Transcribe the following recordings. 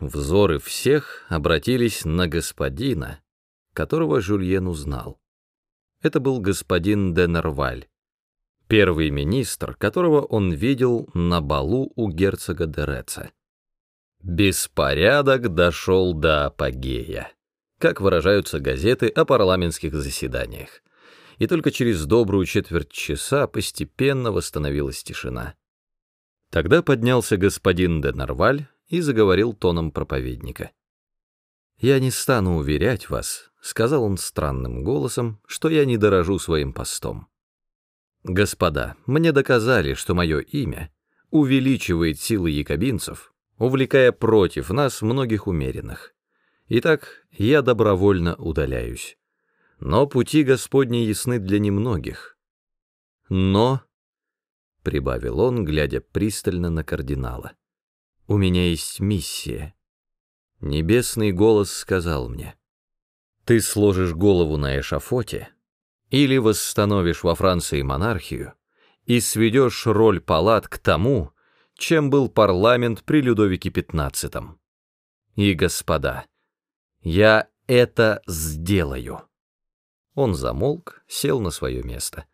Взоры всех обратились на господина, которого Жюльен узнал. Это был господин де Нерваль, первый министр, которого он видел на балу у герцога де Реца. Беспорядок дошел до апогея, как выражаются газеты о парламентских заседаниях, и только через добрую четверть часа постепенно восстановилась тишина. Тогда поднялся господин де Нерваль и заговорил тоном проповедника. «Я не стану уверять вас», — сказал он странным голосом, «что я не дорожу своим постом. Господа, мне доказали, что мое имя увеличивает силы якобинцев, увлекая против нас многих умеренных. Итак, я добровольно удаляюсь. Но пути Господни ясны для немногих. Но, — прибавил он, глядя пристально на кардинала, у меня есть миссия. Небесный голос сказал мне, ты сложишь голову на эшафоте или восстановишь во Франции монархию и сведешь роль палат к тому, чем был парламент при Людовике XV. И, господа, я это сделаю. Он замолк, сел на свое место.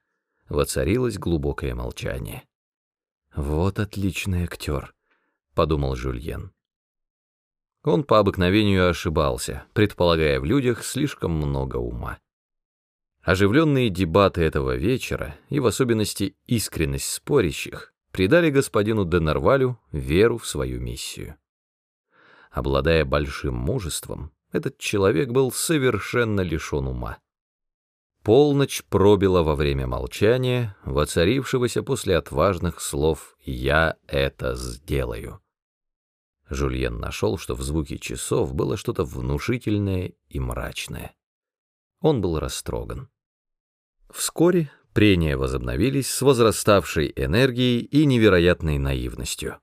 Воцарилось глубокое молчание. Вот отличный актер. — подумал Жюльен. Он по обыкновению ошибался, предполагая в людях слишком много ума. Оживленные дебаты этого вечера, и в особенности искренность спорящих, придали господину Денарвалю веру в свою миссию. Обладая большим мужеством, этот человек был совершенно лишен ума. Полночь пробила во время молчания, воцарившегося после отважных слов «Я это сделаю». Жульен нашел, что в звуке часов было что-то внушительное и мрачное. Он был растроган. Вскоре прения возобновились с возраставшей энергией и невероятной наивностью.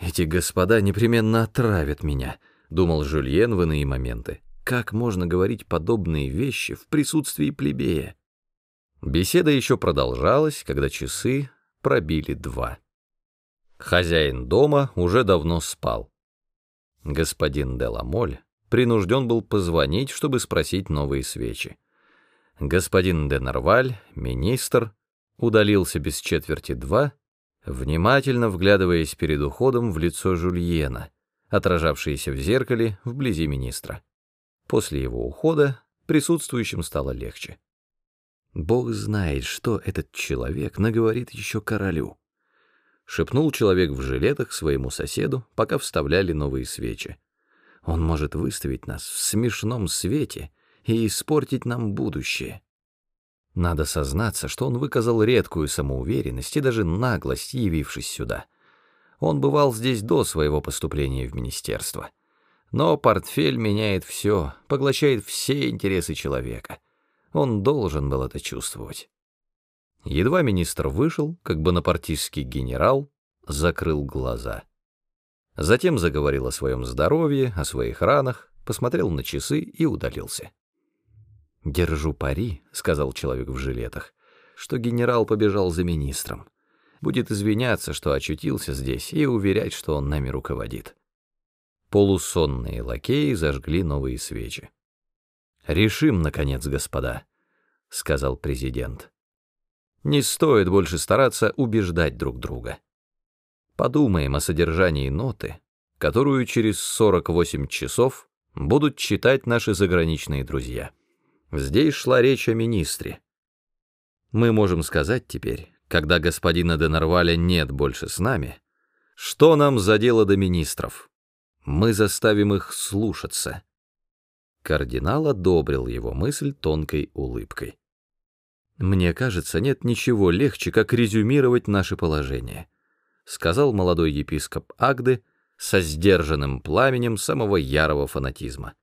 «Эти господа непременно отравят меня», — думал Жульен в иные моменты. «Как можно говорить подобные вещи в присутствии плебея?» Беседа еще продолжалась, когда часы пробили два. Хозяин дома уже давно спал. Господин Деламоль принужден был позвонить, чтобы спросить новые свечи. Господин де Нарваль, министр, удалился без четверти два, внимательно вглядываясь перед уходом в лицо Жульена, отражавшееся в зеркале вблизи министра. После его ухода присутствующим стало легче. Бог знает, что этот человек наговорит еще королю шепнул человек в жилетах своему соседу, пока вставляли новые свечи. Он может выставить нас в смешном свете и испортить нам будущее. Надо сознаться, что он выказал редкую самоуверенность и даже наглость, явившись сюда. Он бывал здесь до своего поступления в министерство. Но портфель меняет все, поглощает все интересы человека. Он должен был это чувствовать. Едва министр вышел, как бонапартистский генерал закрыл глаза. Затем заговорил о своем здоровье, о своих ранах, посмотрел на часы и удалился. «Держу пари», — сказал человек в жилетах, — «что генерал побежал за министром. Будет извиняться, что очутился здесь, и уверять, что он нами руководит». Полусонные лакеи зажгли новые свечи. «Решим, наконец, господа», — сказал президент. Не стоит больше стараться убеждать друг друга. Подумаем о содержании ноты, которую через 48 часов будут читать наши заграничные друзья. Здесь шла речь о министре. Мы можем сказать теперь, когда господина де Нарваля нет больше с нами, что нам за дело до министров. Мы заставим их слушаться. Кардинал одобрил его мысль тонкой улыбкой. «Мне кажется, нет ничего легче, как резюмировать наше положение», сказал молодой епископ Агды со сдержанным пламенем самого ярого фанатизма.